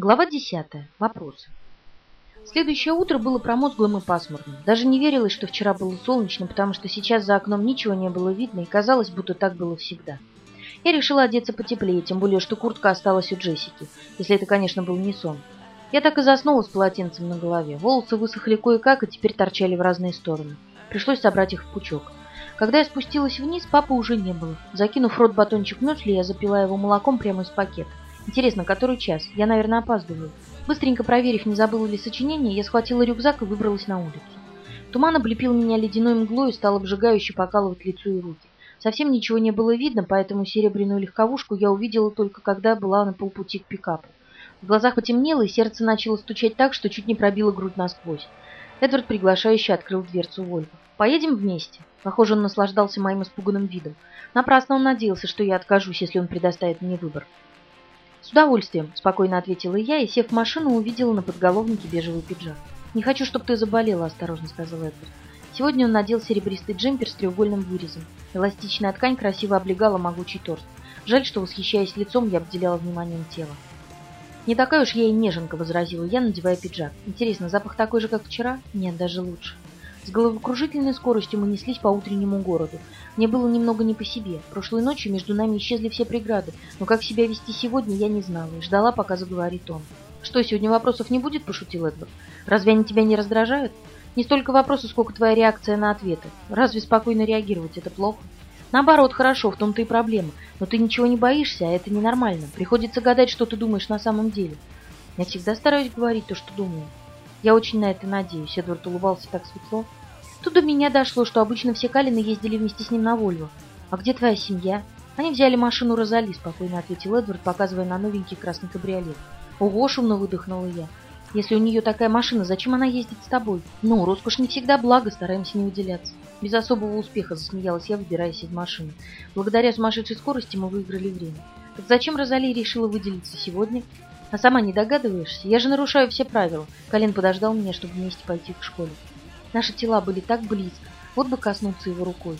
Глава 10. Вопросы. Следующее утро было промозглым и пасмурным. Даже не верилось, что вчера было солнечно, потому что сейчас за окном ничего не было видно, и казалось, будто так было всегда. Я решила одеться потеплее, тем более, что куртка осталась у Джессики, если это, конечно, был не сон. Я так и заснула с полотенцем на голове. Волосы высохли кое-как и теперь торчали в разные стороны. Пришлось собрать их в пучок. Когда я спустилась вниз, папы уже не было. Закинув рот батончик мюсли, я запила его молоком прямо из пакета. Интересно, который час? Я, наверное, опаздываю. Быстренько проверив, не забыла ли сочинение, я схватила рюкзак и выбралась на улицу. Туман облепил меня ледяной мглой и стал обжигающе покалывать лицо и руки. Совсем ничего не было видно, поэтому серебряную легковушку я увидела только когда была на полпути к пикапу. В глазах потемнело, и сердце начало стучать так, что чуть не пробило грудь насквозь. Эдвард приглашающе открыл дверцу Вольво. «Поедем вместе?» Похоже, он наслаждался моим испуганным видом. Напрасно он надеялся, что я откажусь, если он предоставит мне выбор. «С удовольствием», – спокойно ответила я и, сев в машину, увидела на подголовнике бежевый пиджак. «Не хочу, чтобы ты заболела», – осторожно сказал Эдвард. Сегодня он надел серебристый джемпер с треугольным вырезом. Эластичная ткань красиво облегала могучий торс. Жаль, что, восхищаясь лицом, я обделяла вниманием тело. «Не такая уж я и неженка», – возразила я, надевая пиджак. «Интересно, запах такой же, как вчера? Нет, даже лучше». С головокружительной скоростью мы неслись по утреннему городу. Мне было немного не по себе. Прошлой ночью между нами исчезли все преграды, но как себя вести сегодня, я не знала и ждала, пока заговорит он. «Что, сегодня вопросов не будет?» – пошутил Эдвард. «Разве они тебя не раздражают?» «Не столько вопросов, сколько твоя реакция на ответы. Разве спокойно реагировать – это плохо?» «Наоборот, хорошо, в том-то и проблема. Но ты ничего не боишься, а это ненормально. Приходится гадать, что ты думаешь на самом деле. Я всегда стараюсь говорить то, что думаю. Я очень на это надеюсь. Эдвард улыбался так светло. Тут до меня дошло, что обычно все Калины ездили вместе с ним на Вольво. «А где твоя семья?» «Они взяли машину Розали», — спокойно ответил Эдвард, показывая на новенький красный кабриолет. «Ого!» — шумно выдохнула я. «Если у нее такая машина, зачем она ездит с тобой?» «Ну, роскошь не всегда благо, стараемся не выделяться». Без особого успеха засмеялась я, выбираясь из машины. Благодаря сумасшедшей скорости мы выиграли время. Так зачем Розали решила выделиться сегодня? А сама не догадываешься? Я же нарушаю все правила. Колен подождал меня, чтобы вместе пойти к школе. Наши тела были так близко, вот бы коснуться его рукой.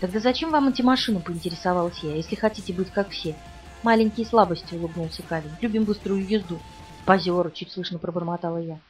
Тогда зачем вам эти машины, поинтересовалась я, если хотите быть как все? Маленькие слабости, улыбнулся Калин. Любим быструю езду. Позер, чуть слышно пробормотала я.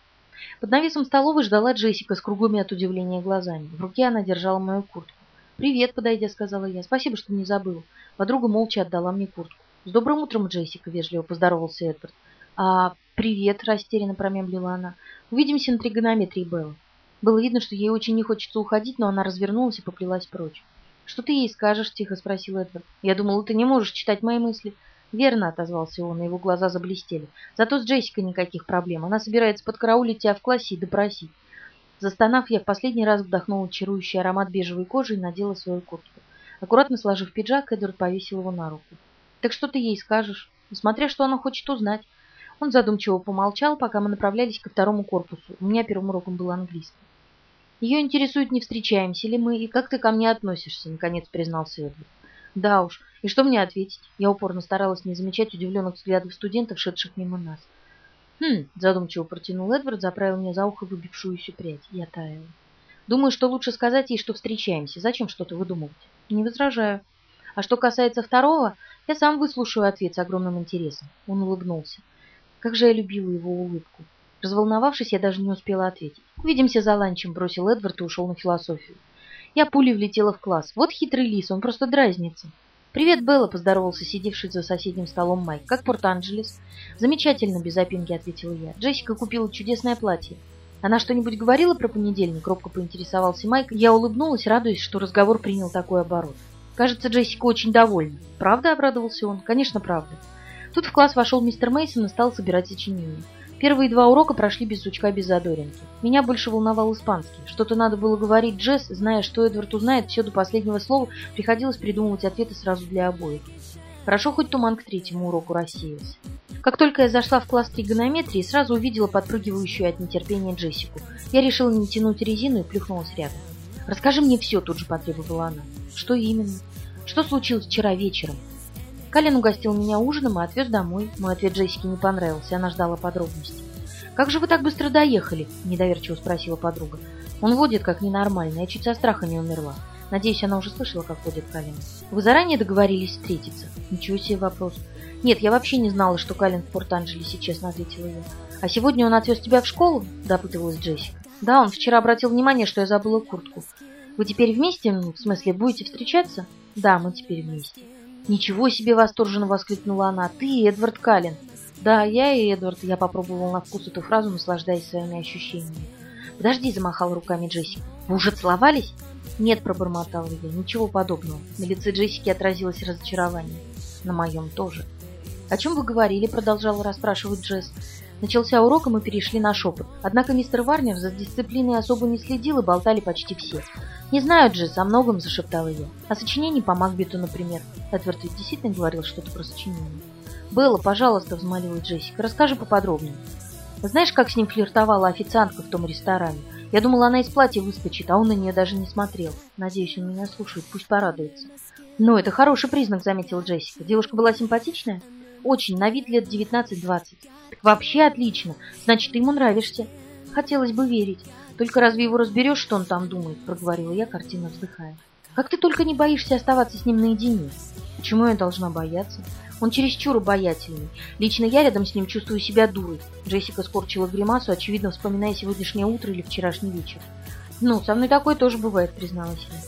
Под навесом столовой ждала Джессика с круглыми от удивления глазами. В руке она держала мою куртку. «Привет», — подойдя, сказала я. «Спасибо, что не забыл». Подруга молча отдала мне куртку. «С добрым утром, Джессика», — вежливо поздоровался Эдвард. «А, привет», — растерянно промямлила она. «Увидимся на тригонометрии, Белла». Было видно, что ей очень не хочется уходить, но она развернулась и поплелась прочь. «Что ты ей скажешь?» – тихо спросил Эдвард. «Я думал, ты не можешь читать мои мысли». «Верно», – отозвался он, и его глаза заблестели. «Зато с Джессикой никаких проблем. Она собирается подкараулить тебя в классе и допросить». Застонав, я в последний раз вдохнула чарующий аромат бежевой кожи и надела свою куртку. Аккуратно сложив пиджак, Эдвард повесил его на руку. «Так что ты ей скажешь?» Смотря что она хочет узнать. Он задумчиво помолчал, пока мы направлялись ко второму корпусу. У меня первым уроком был английский. Ее интересует, не встречаемся ли мы и как ты ко мне относишься, наконец признался Эдвард. Да уж, и что мне ответить? Я упорно старалась не замечать удивленных взглядов студентов, шедших мимо нас. Хм, задумчиво протянул Эдвард, заправил мне за ухо выбившуюся прядь. Я таяла. Думаю, что лучше сказать ей, что встречаемся. Зачем что-то выдумывать? Не возражаю. А что касается второго, я сам выслушаю ответ с огромным интересом. Он улыбнулся. Как же я любила его улыбку. Разволновавшись, я даже не успела ответить. «Увидимся за ланчем», — бросил Эдвард и ушел на философию. Я пулей влетела в класс. Вот хитрый лис, он просто дразнится. «Привет, Белла», — поздоровался сидевший за соседним столом Майк. «Как Порт-Анджелес?» «Замечательно», — без опинки ответила я. «Джессика купила чудесное платье». «Она что-нибудь говорила про понедельник?» — робко поинтересовался Майк. Я улыбнулась, радуясь, что разговор принял такой оборот. «Кажется, Джессика очень довольна». «Правда?» — обрадовался он. «Конечно, правда». Тут в класс вошел мистер Мейсон и стал собирать сочинение. Первые два урока прошли без сучка, без задоринки. Меня больше волновал испанский. Что-то надо было говорить Джесс, зная, что Эдвард узнает все до последнего слова, приходилось придумывать ответы сразу для обоих. Хорошо, хоть туман к третьему уроку рассеялся. Как только я зашла в класс тригонометрии, сразу увидела подпрыгивающую от нетерпения Джессику. Я решила не тянуть резину и плюхнулась рядом. «Расскажи мне все», — тут же потребовала она. «Что именно? Что случилось вчера вечером?» Калин угостил меня ужином и отвез домой. Мой ответ Джессике не понравился, она ждала подробностей. «Как же вы так быстро доехали?» – недоверчиво спросила подруга. «Он водит как ненормально, я чуть со страха не умерла. Надеюсь, она уже слышала, как водит Калин. Вы заранее договорились встретиться?» «Ничего себе вопрос. «Нет, я вообще не знала, что Калин в Порт-Анджелесе», честно ответила я. «А сегодня он отвез тебя в школу?» – допытывалась Джессика. «Да, он вчера обратил внимание, что я забыла куртку. Вы теперь вместе, ну, в смысле, будете встречаться?» «Да, мы теперь вместе». «Ничего себе!» – восторженно воскликнула она. «Ты Эдвард Каллен!» «Да, я и Эдвард», – я попробовала на вкус эту фразу, наслаждаясь своими ощущениями. «Подожди», – замахала руками Джессика. «Вы уже целовались?» «Нет», – пробормотала я, – «ничего подобного». На лице Джессики отразилось разочарование. На моем тоже. «О чем вы говорили?» – продолжала расспрашивать Джесс. Начался урок, и мы перешли на шепот. Однако мистер Варнер за дисциплиной особо не следил, и болтали почти все. «Не знаю, Джесс, о многом», – зашептала я. «О сочинении по Макбету, например». Эдвард ведь действительно говорил что-то про сочинение. «Белла, пожалуйста», – взмолилась Джессика, – «расскажи поподробнее». Знаешь, как с ним флиртовала официантка в том ресторане? Я думала, она из платья выскочит, а он на нее даже не смотрел. Надеюсь, он меня слушает, пусть порадуется. «Ну, это хороший признак», — заметила Джессика. «Девушка была симпатичная?» «Очень, на вид лет 19-20». «Так вообще отлично. Значит, ты ему нравишься». «Хотелось бы верить. Только разве его разберешь, что он там думает?» — проговорила я, картина вздыхая. «Как ты только не боишься оставаться с ним наедине?» «Почему я должна бояться?» Он чересчур обаятельный. Лично я рядом с ним чувствую себя дурой. Джессика скорчила гримасу, очевидно, вспоминая сегодняшнее утро или вчерашний вечер. «Ну, со мной такое тоже бывает», — призналась я.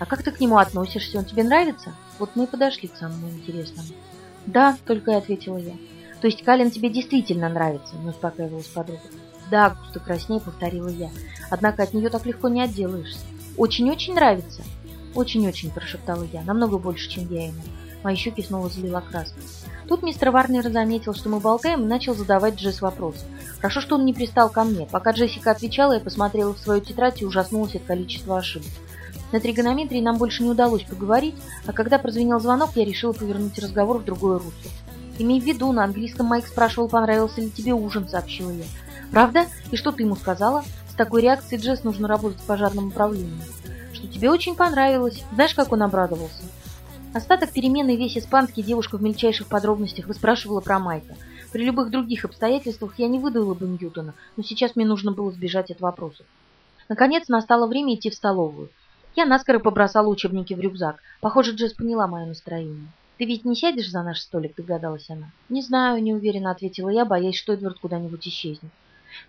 «А как ты к нему относишься? Он тебе нравится?» Вот мы и подошли к самому интересному. «Да», — только и ответила я. «То есть Калин тебе действительно нравится?» — не успокаивалась подруга. «Да», — густо краснее повторила я. «Однако от нее так легко не отделаешься. Очень-очень нравится?» «Очень-очень», — прошептала я. «Намного больше, чем я ему». Мои щеки снова залила краска. Тут мистер Варнер заметил, что мы болтаем, и начал задавать Джесс вопросы. Хорошо, что он не пристал ко мне. Пока Джессика отвечала, я посмотрела в свою тетрадь и ужаснулась от количества ошибок. На тригонометрии нам больше не удалось поговорить, а когда прозвенел звонок, я решила повернуть разговор в другое русло. «Имей в виду, на английском Майк спрашивал, понравился ли тебе ужин», — сообщила я. «Правда? И что ты ему сказала?» С такой реакцией Джесс нужно работать в пожарном управлении. «Что тебе очень понравилось. Знаешь, как он обрадовался?» Остаток перемены весь испанский девушка в мельчайших подробностях выспрашивала про Майка. При любых других обстоятельствах я не выдала бы Ньютона, но сейчас мне нужно было сбежать от вопросов. Наконец настало время идти в столовую. Я наскоро побросала учебники в рюкзак. Похоже, Джесс поняла мое настроение. «Ты ведь не сядешь за наш столик?» – догадалась она. «Не знаю», – неуверенно ответила я, боясь, что Эдвард куда-нибудь исчезнет.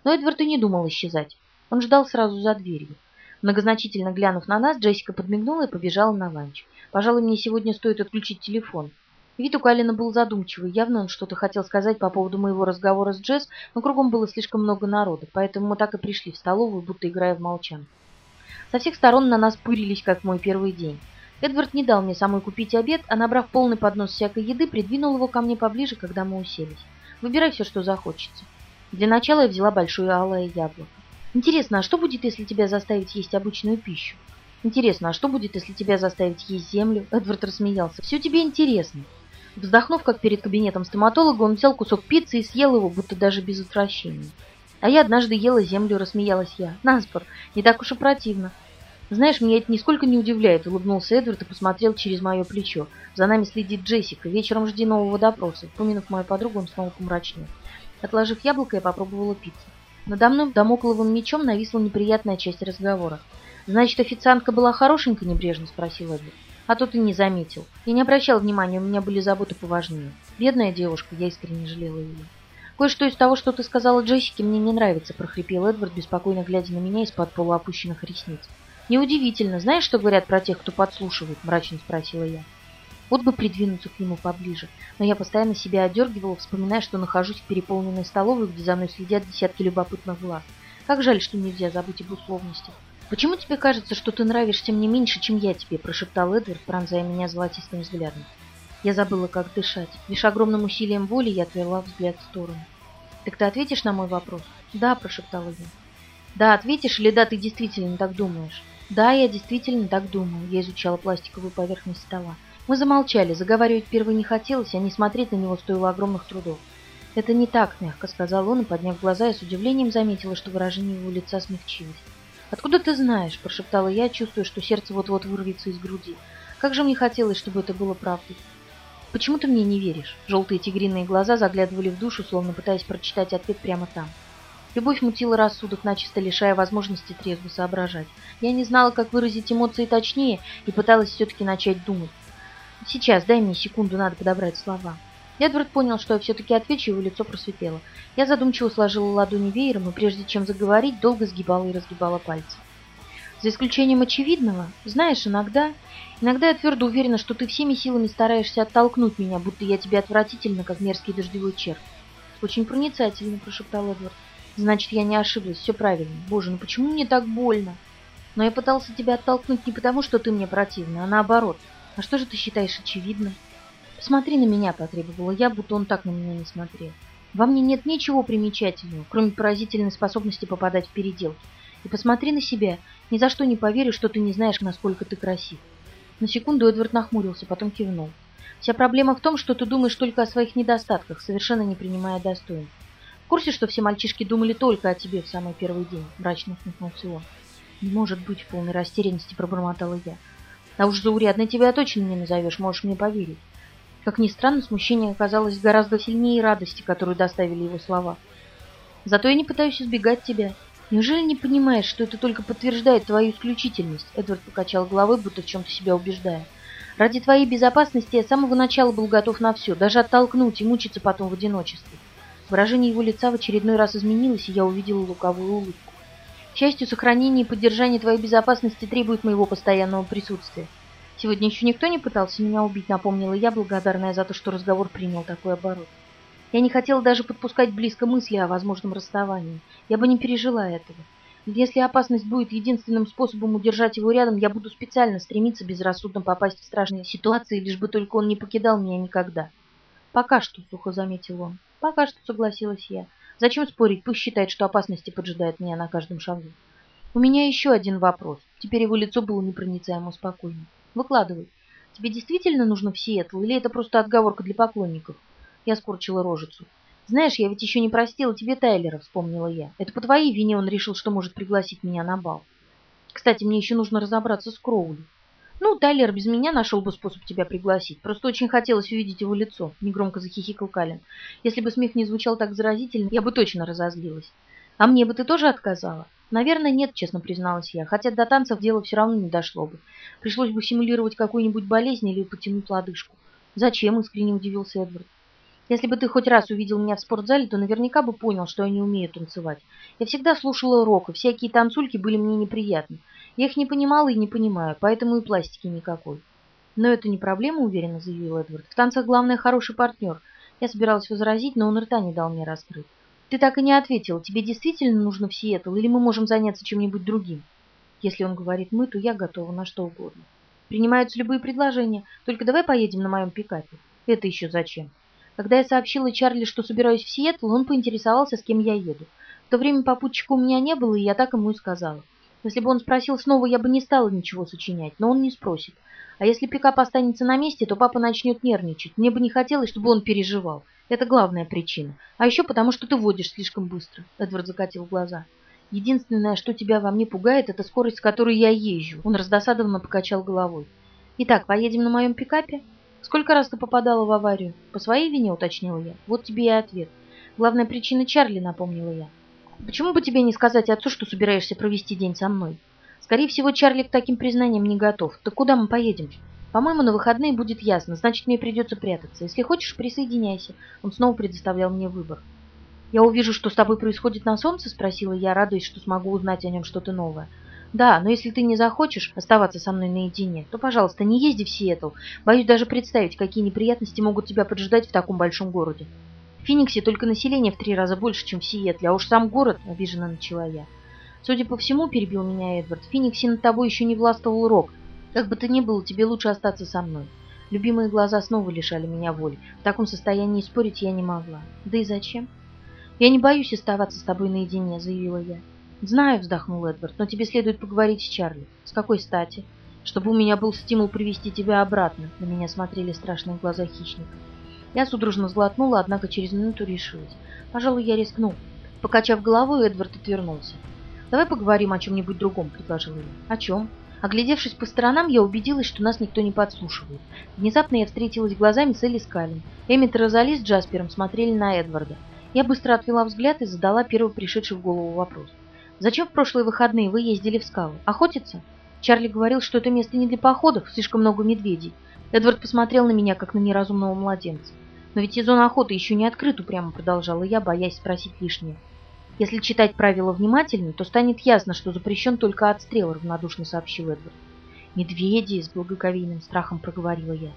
Но Эдвард и не думал исчезать. Он ждал сразу за дверью. Многозначительно глянув на нас, Джессика подмигнула и побежала на ланч. Пожалуй, мне сегодня стоит отключить телефон. Вид у Калина был задумчивый. Явно он что-то хотел сказать по поводу моего разговора с Джесс, но кругом было слишком много народа, поэтому мы так и пришли в столовую, будто играя в молчан. Со всех сторон на нас пырились, как мой первый день. Эдвард не дал мне самой купить обед, а набрав полный поднос всякой еды, придвинул его ко мне поближе, когда мы уселись. Выбирай все, что захочется. Для начала я взяла большое алое яблоко. Интересно, а что будет, если тебя заставить есть обычную пищу? Интересно, а что будет, если тебя заставить есть землю? Эдвард рассмеялся. Все тебе интересно. Вздохнув, как перед кабинетом стоматолога, он взял кусок пиццы и съел его, будто даже без отвращения. А я однажды ела землю, рассмеялась я. Наспор, не так уж и противно. Знаешь, меня это нисколько не удивляет, улыбнулся Эдвард и посмотрел через мое плечо. За нами следит Джессика. Вечером жди нового допроса. Помянув мою подругу, он снова помрачнел. Отложив яблоко, я попробовала пиццу. Надо мной домокловым мечом нависла неприятная часть разговора. «Значит, официантка была хорошенькой?» – небрежно спросил Эдвард. А то ты не заметил. Я не обращал внимания, у меня были заботы поважнее. Бедная девушка, я искренне жалела ее. «Кое-что из того, что ты сказала Джессике, мне не нравится», – прохрипел Эдвард, беспокойно глядя на меня из-под полуопущенных ресниц. «Неудивительно. Знаешь, что говорят про тех, кто подслушивает?» – мрачно спросила я. Вот бы придвинуться к нему поближе, но я постоянно себя одергивала, вспоминая, что нахожусь в переполненной столовой, где за мной следят десятки любопытных глаз. Как жаль, что нельзя забыть об условностях. «Почему тебе кажется, что ты нравишься мне меньше, чем я тебе?» – прошептал Эдвард, пронзая меня золотистым взглядом. Я забыла, как дышать. Лишь огромным усилием воли я отвела взгляд в сторону. «Так ты ответишь на мой вопрос?» «Да», – прошептала я. «Да, ответишь или да, ты действительно так думаешь?» «Да, я действительно так думаю», – я изучала пластиковую поверхность стола. Мы замолчали, заговаривать первой не хотелось, а не смотреть на него стоило огромных трудов. «Это не так», – мягко сказал он, и, подняв глаза, я с удивлением заметила, что выражение его лица смягчилось. «Откуда ты знаешь?» – прошептала я, чувствуя, что сердце вот-вот вырвется из груди. «Как же мне хотелось, чтобы это было правдой!» «Почему ты мне не веришь?» Желтые тигриные глаза заглядывали в душу, словно пытаясь прочитать ответ прямо там. Любовь мутила рассудок, начисто лишая возможности трезво соображать. Я не знала, как выразить эмоции точнее, и пыталась все-таки начать думать. Сейчас, дай мне секунду, надо подобрать слова. Эдвард понял, что я все-таки отвечу, его лицо просветлело. Я задумчиво сложила ладони веером и, прежде чем заговорить, долго сгибала и разгибала пальцы. За исключением очевидного, знаешь, иногда... Иногда я твердо уверена, что ты всеми силами стараешься оттолкнуть меня, будто я тебе отвратительно, как мерзкий дождевой червь. Очень проницательно, прошептал Эдвард. Значит, я не ошиблась, все правильно. Боже, ну почему мне так больно? Но я пытался тебя оттолкнуть не потому, что ты мне противна, а наоборот. А что же ты считаешь очевидным? Посмотри на меня, потребовала я, будто он так на меня не смотрел. Во мне нет ничего примечательного, кроме поразительной способности попадать в переделки. И посмотри на себя. Ни за что не поверю, что ты не знаешь, насколько ты красив. На секунду Эдвард нахмурился, потом кивнул. Вся проблема в том, что ты думаешь только о своих недостатках, совершенно не принимая достоинств. В курсе, что все мальчишки думали только о тебе в самый первый день? Мрачно усмехнулся он. Не может быть, в полной растерянности пробормотала я. А уж заурядной тебя точно не назовешь, можешь мне поверить. Как ни странно, смущение оказалось гораздо сильнее радости, которую доставили его слова. Зато я не пытаюсь избегать тебя. Неужели не понимаешь, что это только подтверждает твою исключительность? Эдвард покачал головой, будто в чем-то себя убеждая. Ради твоей безопасности я с самого начала был готов на все, даже оттолкнуть и мучиться потом в одиночестве. Выражение его лица в очередной раз изменилось, и я увидела луковую улыбку. Счастью, сохранение и поддержание твоей безопасности требует моего постоянного присутствия. Сегодня еще никто не пытался меня убить, напомнила я, благодарная за то, что разговор принял такой оборот. Я не хотела даже подпускать близко мысли о возможном расставании. Я бы не пережила этого. Если опасность будет единственным способом удержать его рядом, я буду специально стремиться безрассудно попасть в страшные ситуации, лишь бы только он не покидал меня никогда. Пока что, сухо заметил он. Пока что, согласилась я. Зачем спорить? Пусть считает, что опасности поджидают меня на каждом шагу. У меня еще один вопрос. Теперь его лицо было непроницаемо спокойно. Выкладывай. Тебе действительно нужно в Сиэтл, или это просто отговорка для поклонников? Я скорчила рожицу. «Знаешь, я ведь еще не простила тебе Тайлера», — вспомнила я. «Это по твоей вине он решил, что может пригласить меня на бал. Кстати, мне еще нужно разобраться с Кроули». «Ну, Тайлер без меня нашел бы способ тебя пригласить. Просто очень хотелось увидеть его лицо», — негромко захихикал Калин. «Если бы смех не звучал так заразительно, я бы точно разозлилась. А мне бы ты тоже отказала?» «Наверное, нет», — честно призналась я, хотя до танцев дело все равно не дошло бы. Пришлось бы симулировать какую-нибудь болезнь или потянуть лодыжку. «Зачем?» — искренне удивился Эдвард. Если бы ты хоть раз увидел меня в спортзале, то наверняка бы понял, что я не умею танцевать. Я всегда слушала рок, и всякие танцульки были мне неприятны. Я их не понимала и не понимаю, поэтому и пластики никакой. Но это не проблема, уверенно заявил Эдвард. В танцах главное хороший партнер. Я собиралась возразить, но он рта не дал мне раскрыть. Ты так и не ответил, тебе действительно нужно в Сиэтл, или мы можем заняться чем-нибудь другим? Если он говорит «мы», то я готова на что угодно. Принимаются любые предложения, только давай поедем на моем пикапе. Это еще зачем? Когда я сообщила Чарли, что собираюсь в Сиэтл, он поинтересовался, с кем я еду. В то время попутчика у меня не было, и я так ему и сказала. Если бы он спросил снова, я бы не стала ничего сочинять, но он не спросит. А если пикап останется на месте, то папа начнет нервничать. Мне бы не хотелось, чтобы он переживал. Это главная причина. А еще потому, что ты водишь слишком быстро. Эдвард закатил глаза. Единственное, что тебя во мне пугает, это скорость, с которой я езжу. Он раздосадованно покачал головой. Итак, поедем на моем пикапе? Сколько раз ты попадала в аварию? По своей вине, уточнила я. Вот тебе и ответ. Главная причина Чарли, напомнила я. Почему бы тебе не сказать отцу, что собираешься провести день со мной? Скорее всего, Чарли к таким признаниям не готов. Так куда мы поедем? По-моему, на выходные будет ясно, значит, мне придется прятаться. Если хочешь, присоединяйся. Он снова предоставлял мне выбор. «Я увижу, что с тобой происходит на солнце?» – спросила я, радуясь, что смогу узнать о нем что-то новое. Да, но если ты не захочешь оставаться со мной наедине, то, пожалуйста, не езди в Сиэтл. Боюсь даже представить, какие неприятности могут тебя поджидать в таком большом городе. В Фениксе только население в три раза больше, чем в Сиэтле, а уж сам город, обиженно начала я. Судя по всему, перебил меня Эдвард, в Фениксе над тобой еще не властвовал Рок. Как бы то ни было, тебе лучше остаться со мной. Любимые глаза снова лишали меня воли. В таком состоянии спорить я не могла. Да и зачем? Я не боюсь оставаться с тобой наедине, заявила я. «Знаю», — вздохнул Эдвард, — «но тебе следует поговорить с Чарли. С какой стати? Чтобы у меня был стимул привести тебя обратно». На меня смотрели страшные глаза хищника. Я судорожно сглотнула, однако через минуту решилась. Пожалуй, я рискну. Покачав головой, Эдвард отвернулся. «Давай поговорим о чем-нибудь другом», — предложил я. «О чем?» Оглядевшись по сторонам, я убедилась, что нас никто не подслушивает. Внезапно я встретилась глазами с Элли Скалин. Эммит и Розали с Джаспером смотрели на Эдварда. Я быстро отвела взгляд и задала первый пришедший в голову вопрос. Зачем в прошлые выходные вы ездили в скалы? Охотиться? Чарли говорил, что это место не для походов, слишком много медведей. Эдвард посмотрел на меня, как на неразумного младенца. Но ведь сезон охоты еще не открыт, упрямо продолжала я, боясь спросить лишнее. Если читать правила внимательно, то станет ясно, что запрещен только отстрел, равнодушно сообщил Эдвард. Медведи, с благоговейным страхом проговорила я.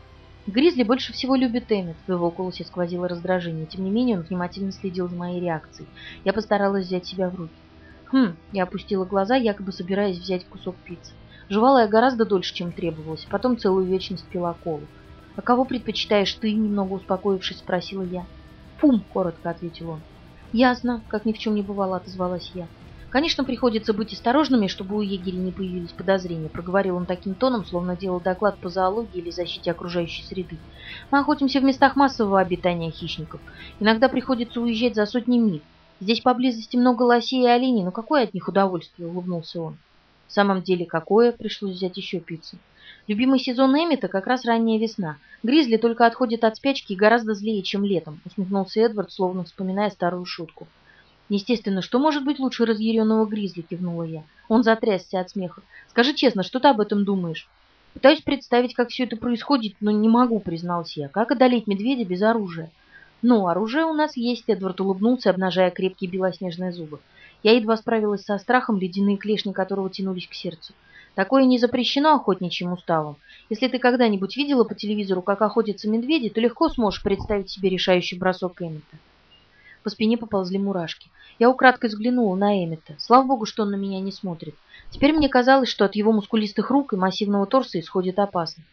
Гризли больше всего любит Эммет, в его голосе сквозило раздражение. Тем не менее, он внимательно следил за моей реакцией. Я постаралась взять себя в руки. Хм, я опустила глаза, якобы собираясь взять кусок пиццы. Жевала я гораздо дольше, чем требовалось, потом целую вечность пила колу. «А кого предпочитаешь ты?» — немного успокоившись, спросила я. «Пум!» — коротко ответил он. «Ясно», — как ни в чем не бывало, отозвалась я. «Конечно, приходится быть осторожными, чтобы у егерей не появились подозрения», — проговорил он таким тоном, словно делал доклад по зоологии или защите окружающей среды. «Мы охотимся в местах массового обитания хищников. Иногда приходится уезжать за сотни миль. Здесь поблизости много лосей и оленей, но какое от них удовольствие?» — улыбнулся он. «В самом деле, какое?» — пришлось взять еще пиццу. Любимый сезон Эмита как раз ранняя весна. Гризли только отходит от спячки и гораздо злее, чем летом, усмехнулся Эдвард, словно вспоминая старую шутку. Естественно, что может быть лучше разъяренного Гризли, кивнула я. Он затрясся от смеха. Скажи честно, что ты об этом думаешь? Пытаюсь представить, как все это происходит, но не могу, признался я. Как одолеть медведя без оружия? Ну, оружие у нас есть, Эдвард улыбнулся, обнажая крепкие белоснежные зубы. Я едва справилась со страхом, ледяные клешни которого тянулись к сердцу. Такое не запрещено охотничьим уставом. Если ты когда-нибудь видела по телевизору, как охотятся медведи, то легко сможешь представить себе решающий бросок Эммета. По спине поползли мурашки. Я украдкой взглянула на Эммета. Слава богу, что он на меня не смотрит. Теперь мне казалось, что от его мускулистых рук и массивного торса исходит опасно.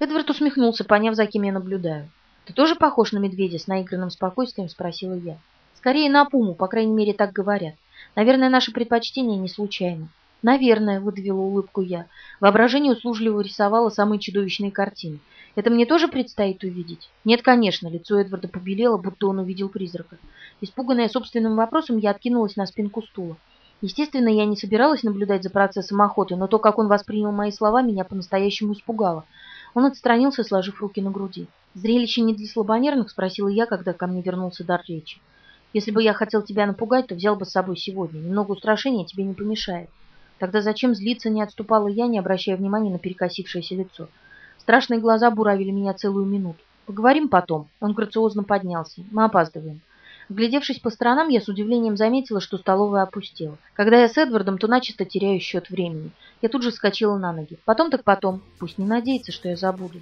Эдвард усмехнулся, поняв, за кем я наблюдаю. «Ты тоже похож на медведя?» — с наигранным спокойствием спросила я. «Скорее на пуму, по крайней мере, так говорят. Наверное, наше предпочтение не случайно». «Наверное», — выдавила улыбку я. Воображение услужливо рисовало самые чудовищные картины. «Это мне тоже предстоит увидеть?» «Нет, конечно», — лицо Эдварда побелело, будто он увидел призрака. Испуганная собственным вопросом, я откинулась на спинку стула. Естественно, я не собиралась наблюдать за процессом охоты, но то, как он воспринял мои слова, меня по-настоящему испугало. Он отстранился, сложив руки на груди. «Зрелище не для слабонервных?» — спросила я, когда ко мне вернулся дар речи. «Если бы я хотел тебя напугать, то взял бы с собой сегодня. Немного устрашения тебе не помешает». Тогда зачем злиться не отступала я, не обращая внимания на перекосившееся лицо. Страшные глаза буравили меня целую минуту. «Поговорим потом». Он грациозно поднялся. «Мы опаздываем». Глядевшись по сторонам, я с удивлением заметила, что столовая опустела. Когда я с Эдвардом, то начисто теряю счет времени. Я тут же вскочила на ноги. Потом так потом. Пусть не надеется, что я забуду.